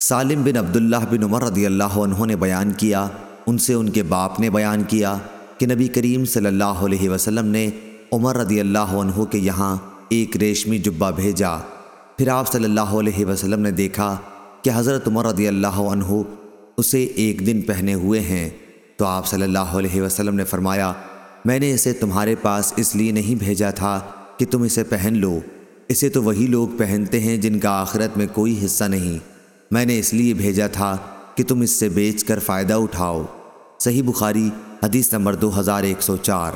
سالم بن عبداللہ بن عمر رضی اللہ عنہ نے بیان کیا، ان سے ان کے باپ نے بیان کیا کہ نبی کریم صلی اللہ علیہ وسلم نے عمر رضی اللہ عنہ کے یہاں ایک ریشمی جبہ بھیجا۔ پھر آپ صلی اللہ علیہ وسلم نے دیکھا کہ حضرت عمر رضی اللہ عنہ اسے ایک دن پہنے ہوئے ہیں۔ تو آپ صلی اللہ علیہ وسلم نے فرمایا، میں نے اسے تمہارے پاس اس لیے نہیں بھیجا تھا کہ تم اسے پہن لو۔ اسے تو وہی لوگ پہنتے ہیں جن کا آخرت میں کوئی حصہ نہیں۔ میں نے اس لیے بھیجا تھا کہ تم اس سے بیچ کر فائدہ اٹھاؤ۔ صحیح بخاری حدیث نمبر دو ہزار ایک سو چار۔